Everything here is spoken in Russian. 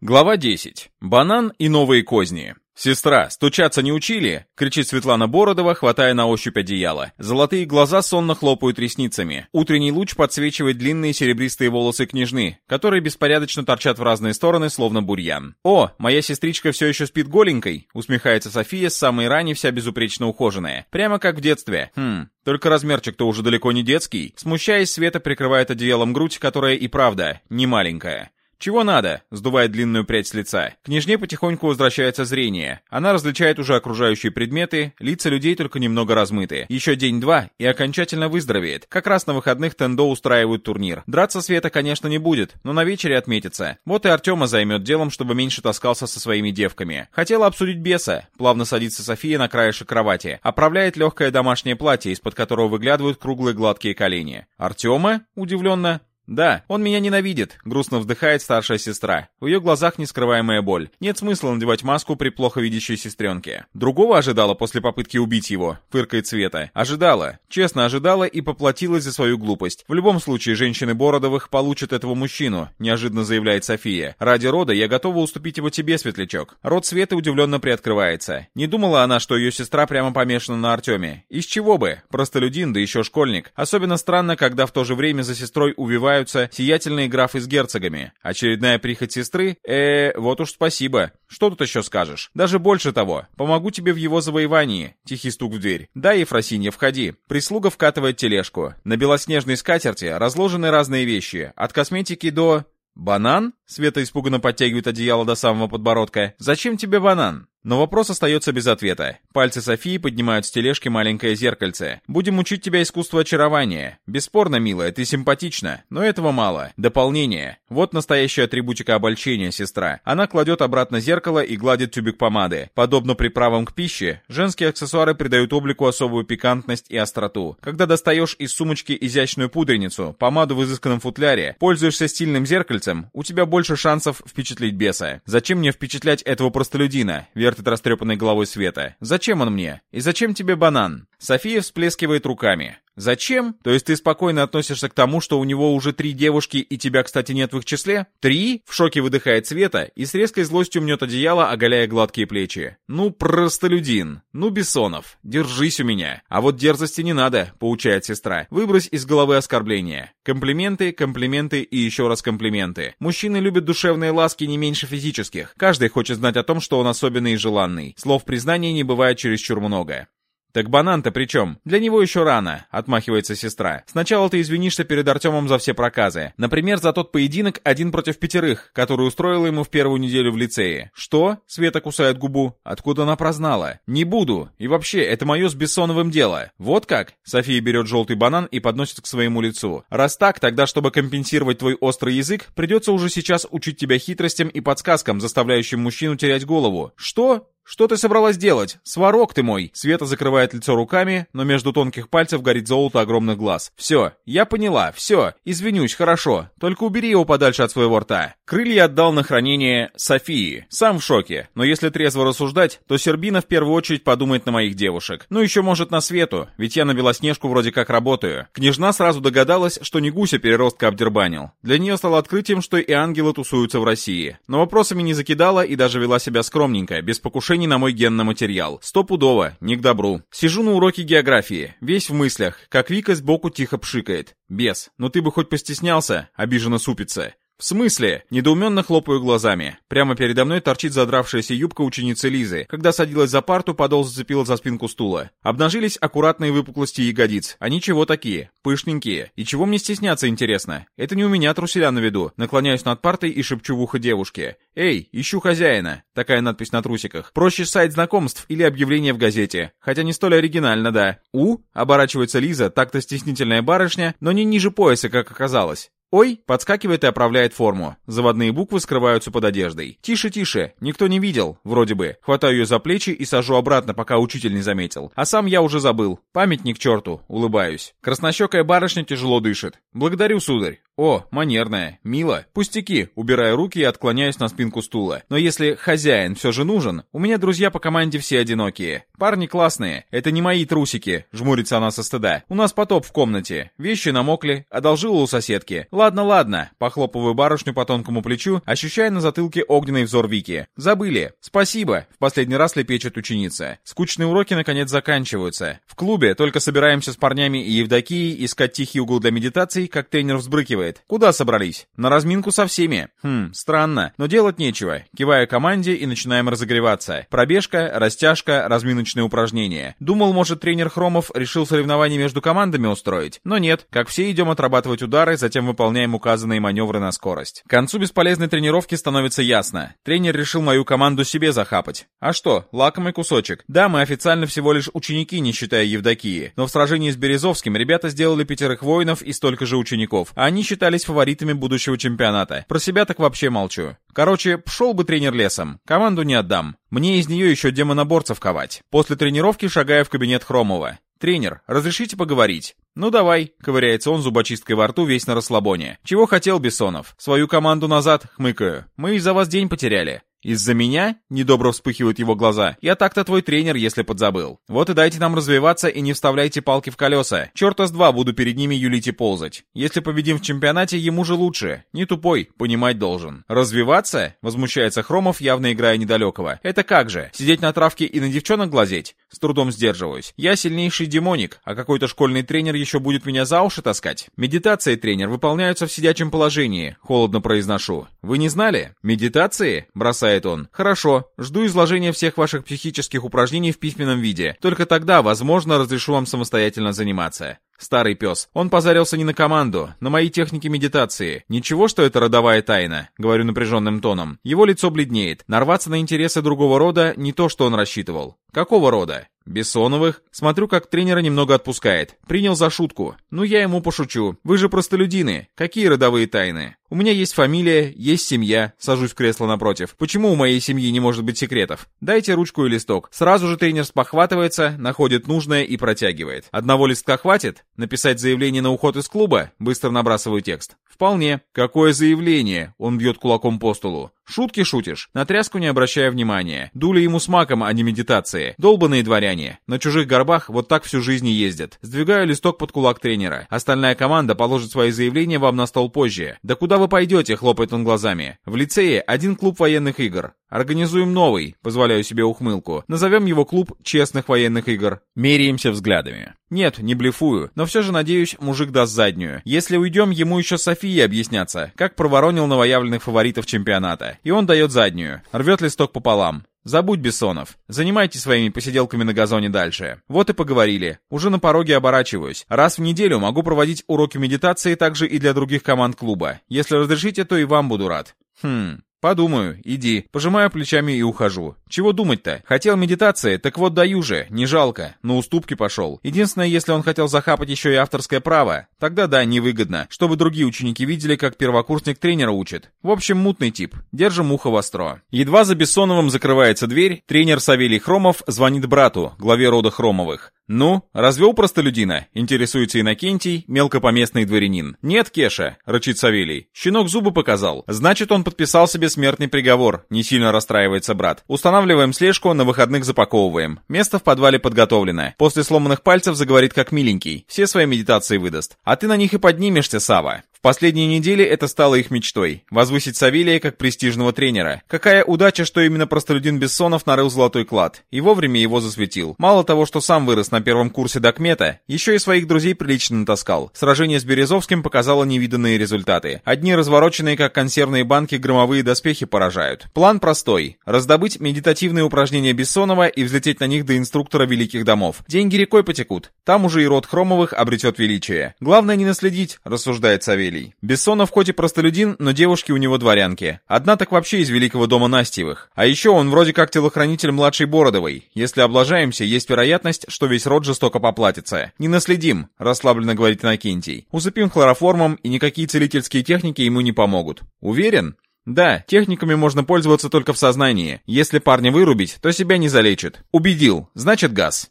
Глава 10. Банан и новые козни. «Сестра, стучаться не учили?» — кричит Светлана Бородова, хватая на ощупь одеяло. Золотые глаза сонно хлопают ресницами. Утренний луч подсвечивает длинные серебристые волосы княжны, которые беспорядочно торчат в разные стороны, словно бурьян. «О, моя сестричка все еще спит голенькой?» — усмехается София с самой рани, вся безупречно ухоженная. Прямо как в детстве. Хм, только размерчик-то уже далеко не детский. Смущаясь, Света прикрывает одеялом грудь, которая и правда не маленькая. «Чего надо?» — сдувает длинную прядь с лица. Княжне потихоньку возвращается зрение. Она различает уже окружающие предметы, лица людей только немного размыты. Еще день-два и окончательно выздоровеет. Как раз на выходных Тендо устраивают турнир. Драться Света, конечно, не будет, но на вечере отметится. Вот и Артема займет делом, чтобы меньше таскался со своими девками. Хотела обсудить беса. Плавно садится София на краешек кровати. Оправляет легкое домашнее платье, из-под которого выглядывают круглые гладкие колени. «Артема?» — удивленно. «Да, он меня ненавидит», — грустно вздыхает старшая сестра. В ее глазах нескрываемая боль. Нет смысла надевать маску при плохо видящей сестренке. Другого ожидала после попытки убить его, фыркает Света. Ожидала. Честно ожидала и поплатилась за свою глупость. В любом случае, женщины Бородовых получат этого мужчину, неожиданно заявляет София. Ради рода я готова уступить его тебе, Светлячок. Рот Светы удивленно приоткрывается. Не думала она, что ее сестра прямо помешана на Артеме. Из чего бы? Простолюдин, да еще школьник. Особенно странно, когда в то же время за сестрой увивают скрываются сиятельные графы с герцогами. Очередная прихоть сестры? э вот уж спасибо. Что тут еще скажешь? Даже больше того. Помогу тебе в его завоевании. Тихий стук в дверь. Да, Ефросинья, входи. Прислуга вкатывает тележку. На белоснежной скатерти разложены разные вещи. От косметики до... «Банан?» — Света испуганно подтягивает одеяло до самого подбородка. «Зачем тебе банан?» Но вопрос остается без ответа. Пальцы Софии поднимают с тележки маленькое зеркальце. «Будем учить тебя искусству очарования. Бесспорно, милая, ты симпатична, но этого мало. Дополнение. Вот настоящая атрибутика обольщения, сестра. Она кладет обратно зеркало и гладит тюбик помады. Подобно приправам к пище, женские аксессуары придают облику особую пикантность и остроту. Когда достаешь из сумочки изящную пудреницу, помаду в изысканном футляре, пользуешься стильным зеркальцем, у тебя больше шансов впечатлить беса. Зачем мне впечатлять этого простолюдина? Верт вертит растрепанной головой Света. «Зачем он мне? И зачем тебе банан?» София всплескивает руками. Зачем? То есть ты спокойно относишься к тому, что у него уже три девушки и тебя, кстати, нет в их числе? Три? В шоке выдыхает Света и с резкой злостью мнет одеяло, оголяя гладкие плечи. Ну, простолюдин. Ну, Бессонов. Держись у меня. А вот дерзости не надо, поучает сестра. Выбрось из головы оскорбления. Комплименты, комплименты и еще раз комплименты. Мужчины любят душевные ласки не меньше физических. Каждый хочет знать о том, что он особенный и желанный. Слов признания не бывает чересчур много. «Так банан-то при чем? Для него еще рано», — отмахивается сестра. «Сначала ты извинишься перед Артемом за все проказы. Например, за тот поединок один против пятерых, который устроила ему в первую неделю в лицее». «Что?» — Света кусает губу. «Откуда она прознала?» «Не буду. И вообще, это мое с Бессоновым дело». «Вот как?» София берет желтый банан и подносит к своему лицу. «Раз так, тогда, чтобы компенсировать твой острый язык, придется уже сейчас учить тебя хитростям и подсказкам, заставляющим мужчину терять голову». «Что?» «Что ты собралась делать? Сварог ты мой!» Света закрывает лицо руками, но между тонких пальцев горит золото огромных глаз. «Все, я поняла, все, извинюсь, хорошо, только убери его подальше от своего рта». Крылья отдал на хранение Софии. Сам в шоке, но если трезво рассуждать, то Сербина в первую очередь подумает на моих девушек. Ну еще может на Свету, ведь я на Белоснежку вроде как работаю. Княжна сразу догадалась, что не гуся переростка обдербанил. Для нее стало открытием, что и ангелы тусуются в России. Но вопросами не закидала и даже вела себя скромненько, без покушения покушений на мой генный материал. Стопудово, не к добру. Сижу на уроке географии, весь в мыслях, как Вика сбоку тихо пшикает. Бес, ну ты бы хоть постеснялся, обиженно супится. «В смысле?» Недоуменно хлопаю глазами. Прямо передо мной торчит задравшаяся юбка ученицы Лизы. Когда садилась за парту, подол зацепила за спинку стула. Обнажились аккуратные выпуклости ягодиц. Они чего такие? Пышненькие. И чего мне стесняться, интересно? Это не у меня труселя на виду. Наклоняюсь над партой и шепчу в ухо девушке. «Эй, ищу хозяина!» Такая надпись на трусиках. Проще сайт знакомств или объявление в газете. Хотя не столь оригинально, да. «У?» — оборачивается Лиза, так-то стеснительная барышня, но не ниже пояса, как оказалось. «Ой!» подскакивает и оправляет форму. Заводные буквы скрываются под одеждой. «Тише, тише! Никто не видел, вроде бы». Хватаю ее за плечи и сажу обратно, пока учитель не заметил. А сам я уже забыл. Памятник черту, улыбаюсь. Краснощекая барышня тяжело дышит. «Благодарю, сударь!» О, манерная, мило. Пустяки, убираю руки и отклоняюсь на спинку стула. Но если хозяин все же нужен, у меня друзья по команде все одинокие. Парни классные, это не мои трусики, жмурится она со стыда. У нас потоп в комнате, вещи намокли, одолжила у соседки. Ладно, ладно, похлопываю барышню по тонкому плечу, ощущая на затылке огненный взор Вики. Забыли. Спасибо, в последний раз лепечет ученица. Скучные уроки наконец заканчиваются. В клубе только собираемся с парнями и Евдокией искать тихий угол для медитации, как тренер взбрыкивает спрашивает, куда собрались? На разминку со всеми. Хм, странно, но делать нечего. Кивая команде и начинаем разогреваться. Пробежка, растяжка, разминочные упражнения. Думал, может, тренер Хромов решил соревнования между командами устроить, но нет. Как все идем отрабатывать удары, затем выполняем указанные маневры на скорость. К концу бесполезной тренировки становится ясно. Тренер решил мою команду себе захапать. А что, лакомый кусочек. Да, мы официально всего лишь ученики, не считая Евдокии, но в сражении с Березовским ребята сделали пятерых воинов и столько же учеников. А они считают считались фаворитами будущего чемпионата. Про себя так вообще молчу. Короче, пшел бы тренер лесом. Команду не отдам. Мне из нее еще демоноборцев ковать. После тренировки шагаю в кабинет Хромова. «Тренер, разрешите поговорить?» «Ну давай», — ковыряется он зубочисткой во рту весь на расслабоне. «Чего хотел Бессонов?» «Свою команду назад», — хмыкаю. «Мы из-за вас день потеряли». «Из-за меня?» — недобро вспыхивают его глаза. «Я так-то твой тренер, если подзабыл. Вот и дайте нам развиваться и не вставляйте палки в колеса. Черта с два буду перед ними юлить и ползать. Если победим в чемпионате, ему же лучше. Не тупой, понимать должен». «Развиваться?» — возмущается Хромов, явно играя недалекого. «Это как же? Сидеть на травке и на девчонок глазеть?» С трудом сдерживаюсь. «Я сильнейший демоник, а какой-то школьный тренер еще будет меня за уши таскать?» «Медитации, тренер, выполняются в сидячем положении», — холодно произношу. «Вы не знали?» «Медитации?» — бросает он. «Хорошо, жду изложения всех ваших психических упражнений в письменном виде. Только тогда, возможно, разрешу вам самостоятельно заниматься». Старый пес. Он позарился не на команду, на мои техники медитации. Ничего, что это родовая тайна, говорю напряженным тоном. Его лицо бледнеет. Нарваться на интересы другого рода не то, что он рассчитывал. Какого рода? Бессоновых. Смотрю, как тренера немного отпускает. Принял за шутку. Ну, я ему пошучу. Вы же простолюдины. Какие родовые тайны? У меня есть фамилия, есть семья. Сажусь в кресло напротив. Почему у моей семьи не может быть секретов? Дайте ручку и листок. Сразу же тренер спохватывается, находит нужное и протягивает. Одного листка хватит? Написать заявление на уход из клуба? Быстро набрасываю текст. Вполне. Какое заявление? Он бьет кулаком по столу. Шутки шутишь? На тряску не обращая внимания. Дули ему с маком, а не медитации. Долбаные дворяне. На чужих горбах вот так всю жизнь и ездят. Сдвигаю листок под кулак тренера. Остальная команда положит свои заявления вам на стол позже. Да куда вы пойдете, хлопает он глазами. В лицее один клуб военных игр. Организуем новый, позволяю себе ухмылку. Назовем его клуб честных военных игр. Меряемся взглядами. Нет, не блефую, но все же надеюсь, мужик даст заднюю. Если уйдем, ему еще Софии объясняться, как проворонил новоявленных фаворитов чемпионата. И он дает заднюю. Рвет листок пополам. Забудь, Бессонов. Занимайтесь своими посиделками на газоне дальше. Вот и поговорили. Уже на пороге оборачиваюсь. Раз в неделю могу проводить уроки медитации также и для других команд клуба. Если разрешите, то и вам буду рад. Хм, «Подумаю, иди». Пожимаю плечами и ухожу. Чего думать-то? Хотел медитации, так вот даю же, не жалко. На уступки пошел. Единственное, если он хотел захапать еще и авторское право, тогда да, невыгодно, чтобы другие ученики видели, как первокурсник тренера учит. В общем, мутный тип. Держим ухо востро. Едва за Бессоновым закрывается дверь, тренер Савелий Хромов звонит брату, главе рода Хромовых. «Ну, развел простолюдина?» — интересуется Иннокентий, мелкопоместный дворянин. «Нет, Кеша», — рычит Савелий. «Щенок зубы показал. Значит, он подписал себе смертный приговор», — не сильно расстраивается брат. «Устанавливаем слежку, на выходных запаковываем. Место в подвале подготовлено. После сломанных пальцев заговорит как миленький. Все свои медитации выдаст. А ты на них и поднимешься, Сава. В последние недели это стало их мечтой – возвысить Савелия как престижного тренера. Какая удача, что именно простолюдин Бессонов нарыл золотой клад и вовремя его засветил. Мало того, что сам вырос на первом курсе докмета, еще и своих друзей прилично натаскал. Сражение с Березовским показало невиданные результаты. Одни развороченные, как консервные банки, громовые доспехи поражают. План простой – раздобыть медитативные упражнения Бессонова и взлететь на них до инструктора великих домов. Деньги рекой потекут. Там уже и род Хромовых обретет величие. Главное не наследить, рассуждает. Савелий. Бессонов хоть и простолюдин, но девушки у него дворянки. Одна так вообще из великого дома Настевых. А еще он вроде как телохранитель младшей Бородовой. Если облажаемся, есть вероятность, что весь род жестоко поплатится. Не наследим, расслабленно говорит Иннокентий. Усыпим хлороформом, и никакие целительские техники ему не помогут. Уверен? Да, техниками можно пользоваться только в сознании. Если парня вырубить, то себя не залечит. Убедил, значит газ.